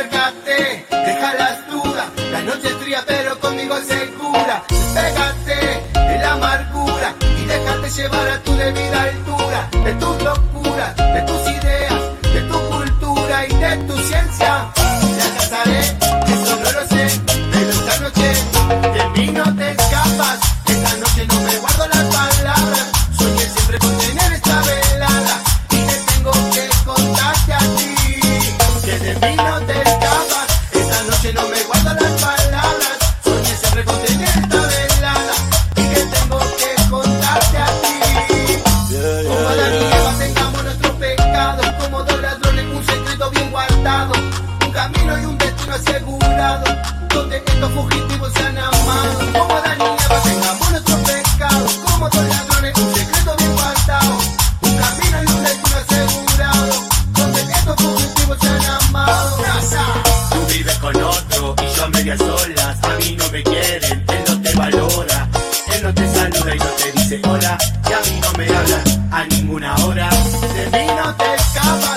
acércate, deja las dudas, la noche es fría pero conmigo se cura, despégate de la amargura y déjate llevar a tu debida altura, de tus locuras, de tus ideas, de tu cultura y de tu ciencia. Ya cantaré, eso no lo sé, Pero esta noche, de mí no te escapas, esta noche no me guardo las palabras, soñé siempre con tener esta velada y te tengo que contarte a ti, de asegurado, donde estos fugitivos se han amado. Como y Eva tengamos nuestros pecados, como dos ladrones, un secreto bien guardado, un camino y un destino asegurado, donde estos fugitivos se han amado. Tú vives con otro y yo a medias solas. A mí no me quieren, él no te valora. Él no te saluda y no te dice hola. Y a mí no me habla a ninguna hora. De mí no te escapas,